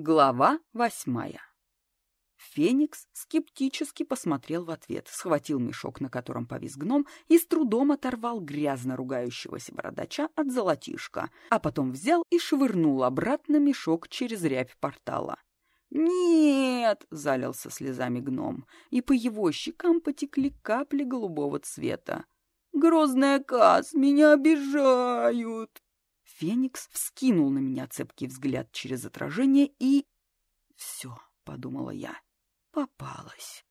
Глава восьмая. Феникс скептически посмотрел в ответ, схватил мешок, на котором повис гном, и с трудом оторвал грязно ругающегося бородача от золотишка, а потом взял и швырнул обратно мешок через рябь портала. «Нет!» — залился слезами гном, и по его щекам потекли капли голубого цвета. «Грозная Каз, меня обижают!» Феникс вскинул на меня цепкий взгляд через отражение и... «Все», — подумала я, — «попалась.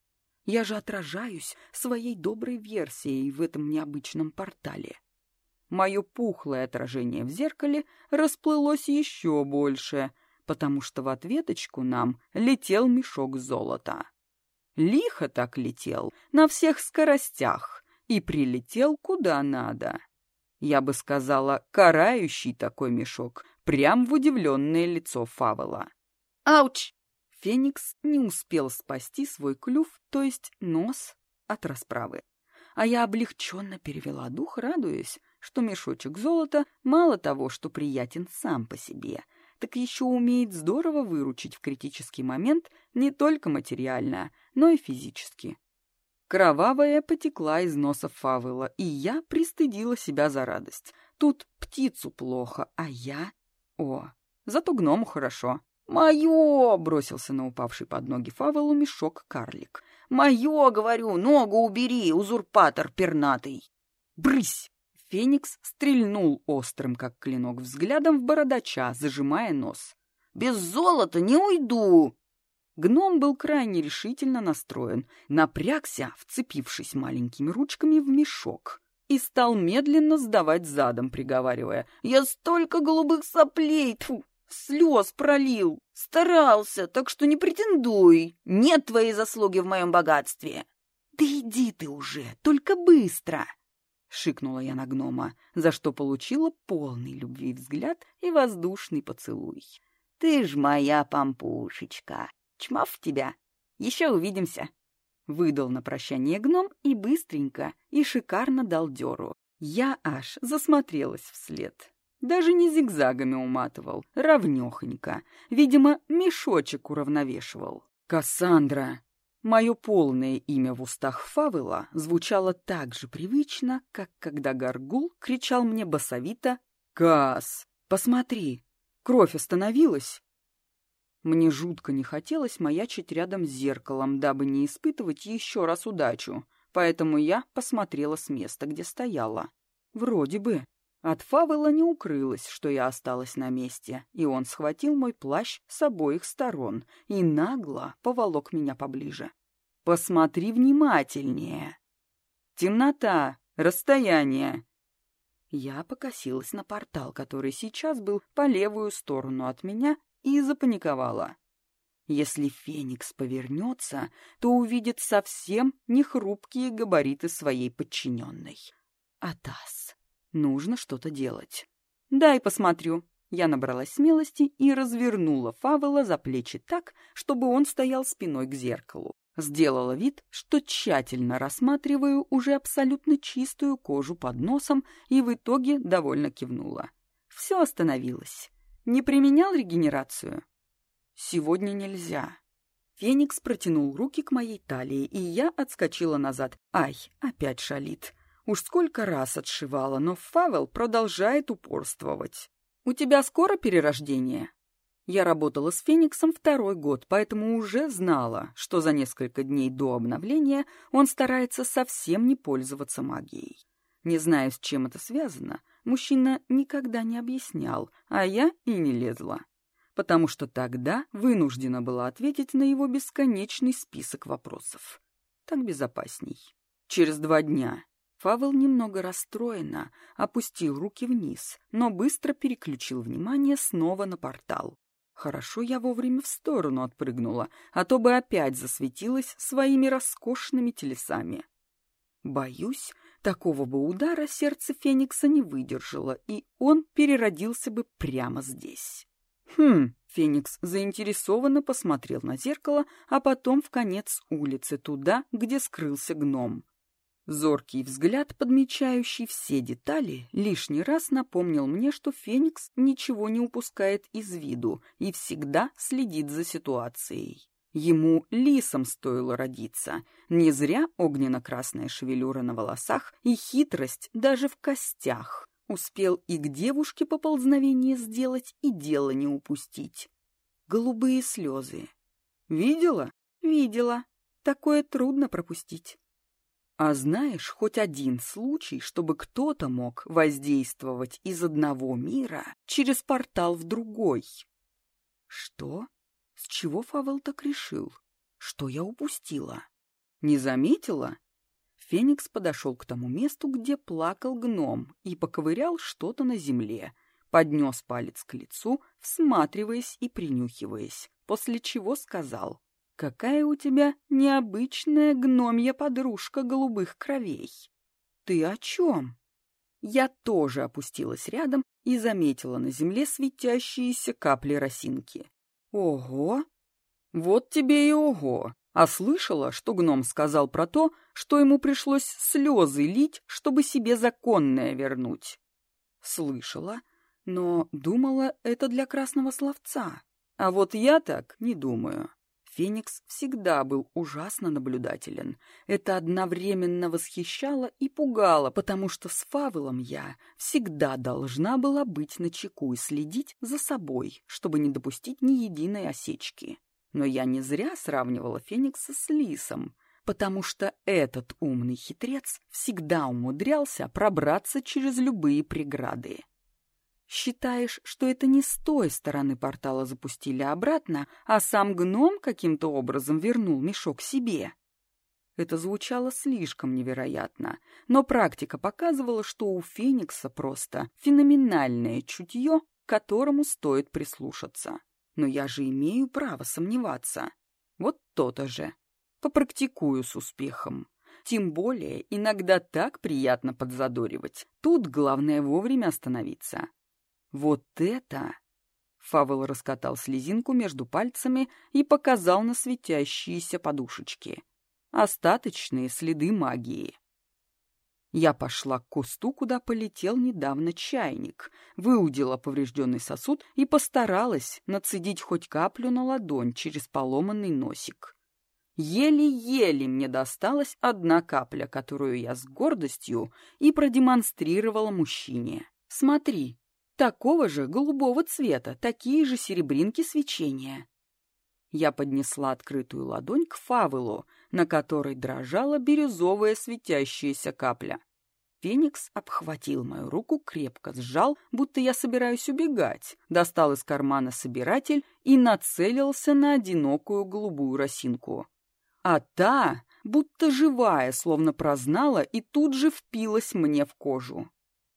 Я же отражаюсь своей доброй версией в этом необычном портале». Мое пухлое отражение в зеркале расплылось еще больше, потому что в ответочку нам летел мешок золота. Лихо так летел, на всех скоростях, и прилетел куда надо. Я бы сказала, карающий такой мешок, прям в удивленное лицо Фавела. «Ауч!» Феникс не успел спасти свой клюв, то есть нос, от расправы. А я облегченно перевела дух, радуясь, что мешочек золота мало того, что приятен сам по себе, так еще умеет здорово выручить в критический момент не только материально, но и физически. Кровавая потекла из носа Фавела, и я пристыдила себя за радость. Тут птицу плохо, а я... О, зато гному хорошо. «Мое!» — бросился на упавший под ноги Фавелу мешок карлик. «Мое, говорю, ногу убери, узурпатор пернатый!» «Брысь!» Феникс стрельнул острым, как клинок, взглядом в бородача, зажимая нос. «Без золота не уйду!» Гном был крайне решительно настроен, напрягся, вцепившись маленькими ручками в мешок, и стал медленно сдавать задом, приговаривая «Я столько голубых соплей, тьфу, слез пролил, старался, так что не претендуй, нет твоей заслуги в моем богатстве». «Да иди ты уже, только быстро!» — шикнула я на гнома, за что получила полный любви взгляд и воздушный поцелуй. «Ты ж моя пампушечка!» Чмав тебя. Еще увидимся. Выдал на прощание гном и быстренько, и шикарно дал дёру. Я аж засмотрелась вслед. Даже не зигзагами уматывал, ровнёхонько. Видимо, мешочек уравновешивал. «Кассандра!» Мое полное имя в устах Фавела звучало так же привычно, как когда Гаргул кричал мне басовито «Кас, посмотри, кровь остановилась!» Мне жутко не хотелось маячить рядом с зеркалом, дабы не испытывать еще раз удачу, поэтому я посмотрела с места, где стояла. Вроде бы. От Фавела не укрылось, что я осталась на месте, и он схватил мой плащ с обоих сторон и нагло поволок меня поближе. «Посмотри внимательнее!» «Темнота! Расстояние!» Я покосилась на портал, который сейчас был по левую сторону от меня и запаниковала. Если Феникс повернется, то увидит совсем нехрупкие габариты своей подчиненной. Атас, нужно что-то делать. Дай посмотрю. Я набралась смелости и развернула Фавела за плечи так, чтобы он стоял спиной к зеркалу. Сделала вид, что тщательно рассматриваю уже абсолютно чистую кожу под носом и в итоге довольно кивнула. Все остановилось. Не применял регенерацию? Сегодня нельзя. Феникс протянул руки к моей талии, и я отскочила назад. Ай, опять шалит. Уж сколько раз отшивала, но Фавел продолжает упорствовать. У тебя скоро перерождение? Я работала с Фениксом второй год, поэтому уже знала, что за несколько дней до обновления он старается совсем не пользоваться магией. Не знаю, с чем это связано, мужчина никогда не объяснял, а я и не лезла. Потому что тогда вынуждена была ответить на его бесконечный список вопросов. Так безопасней. Через два дня Фавел немного расстроенно опустил руки вниз, но быстро переключил внимание снова на портал. Хорошо я вовремя в сторону отпрыгнула, а то бы опять засветилась своими роскошными телесами. Боюсь, Такого бы удара сердце Феникса не выдержало, и он переродился бы прямо здесь. Хм, Феникс заинтересованно посмотрел на зеркало, а потом в конец улицы, туда, где скрылся гном. Зоркий взгляд, подмечающий все детали, лишний раз напомнил мне, что Феникс ничего не упускает из виду и всегда следит за ситуацией. Ему лисом стоило родиться. Не зря огненно-красная шевелюра на волосах и хитрость даже в костях. Успел и к девушке поползновение сделать, и дело не упустить. Голубые слезы. Видела? Видела. Такое трудно пропустить. А знаешь хоть один случай, чтобы кто-то мог воздействовать из одного мира через портал в другой? Что? С чего Фавел так решил? Что я упустила? Не заметила? Феникс подошел к тому месту, где плакал гном, и поковырял что-то на земле, поднес палец к лицу, всматриваясь и принюхиваясь, после чего сказал — Какая у тебя необычная гномья подружка голубых кровей. Ты о чем? Я тоже опустилась рядом и заметила на земле светящиеся капли росинки. Ого! Вот тебе и ого! А слышала, что гном сказал про то, что ему пришлось слезы лить, чтобы себе законное вернуть? Слышала, но думала, это для красного словца. А вот я так не думаю. Феникс всегда был ужасно наблюдателен. Это одновременно восхищало и пугало, потому что с Фавелом я всегда должна была быть начеку и следить за собой, чтобы не допустить ни единой осечки. Но я не зря сравнивала Феникса с Лисом, потому что этот умный хитрец всегда умудрялся пробраться через любые преграды. Считаешь, что это не с той стороны портала запустили обратно, а сам гном каким-то образом вернул мешок себе? Это звучало слишком невероятно, но практика показывала, что у Феникса просто феноменальное чутье, к которому стоит прислушаться. Но я же имею право сомневаться. Вот то-то же. Попрактикую с успехом. Тем более, иногда так приятно подзадоривать. Тут главное вовремя остановиться. Вот это... Фавел раскатал слезинку между пальцами и показал на светящиеся подушечки. Остаточные следы магии. Я пошла к кусту, куда полетел недавно чайник, выудила поврежденный сосуд и постаралась нацедить хоть каплю на ладонь через поломанный носик. Еле-еле мне досталась одна капля, которую я с гордостью и продемонстрировала мужчине. «Смотри, такого же голубого цвета, такие же серебринки свечения. Я поднесла открытую ладонь к фавелу, на которой дрожала бирюзовая светящаяся капля. Феникс обхватил мою руку, крепко сжал, будто я собираюсь убегать, достал из кармана собиратель и нацелился на одинокую голубую росинку. А та, будто живая, словно прознала и тут же впилась мне в кожу.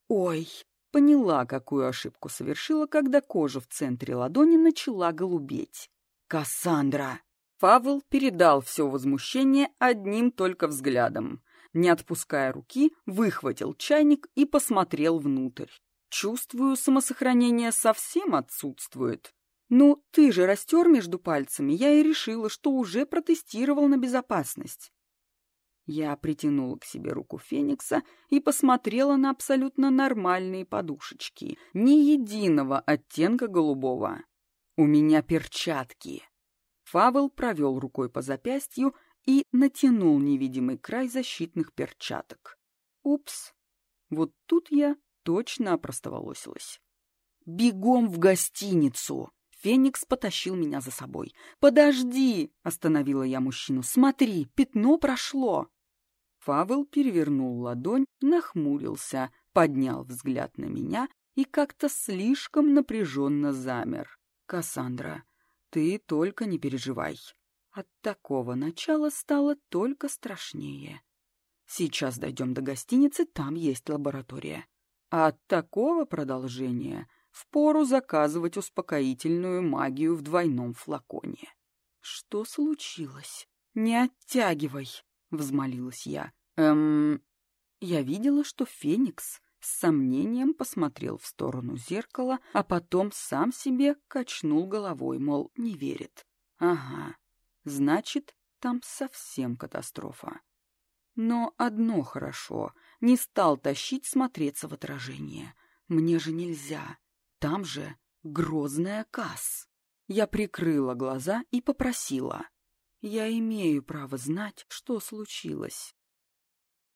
«Ой!» Поняла, какую ошибку совершила, когда кожа в центре ладони начала голубеть. «Кассандра!» Фавел передал все возмущение одним только взглядом. Не отпуская руки, выхватил чайник и посмотрел внутрь. «Чувствую, самосохранение совсем отсутствует. Ну, ты же растер между пальцами, я и решила, что уже протестировал на безопасность. Я притянула к себе руку Феникса и посмотрела на абсолютно нормальные подушечки, ни единого оттенка голубого. «У меня перчатки!» Фавел провел рукой по запястью и натянул невидимый край защитных перчаток. «Упс! Вот тут я точно опростоволосилась. «Бегом в гостиницу!» Феникс потащил меня за собой. «Подожди!» — остановила я мужчину. «Смотри, пятно прошло!» Фавел перевернул ладонь, нахмурился, поднял взгляд на меня и как-то слишком напряженно замер. «Кассандра, ты только не переживай. От такого начала стало только страшнее. Сейчас дойдем до гостиницы, там есть лаборатория. А от такого продолжения впору заказывать успокоительную магию в двойном флаконе». «Что случилось? Не оттягивай!» — взмолилась я. «Эм...» Я видела, что Феникс с сомнением посмотрел в сторону зеркала, а потом сам себе качнул головой, мол, не верит. «Ага, значит, там совсем катастрофа». Но одно хорошо — не стал тащить смотреться в отражение. Мне же нельзя. Там же грозная Касс. Я прикрыла глаза и попросила. Я имею право знать, что случилось.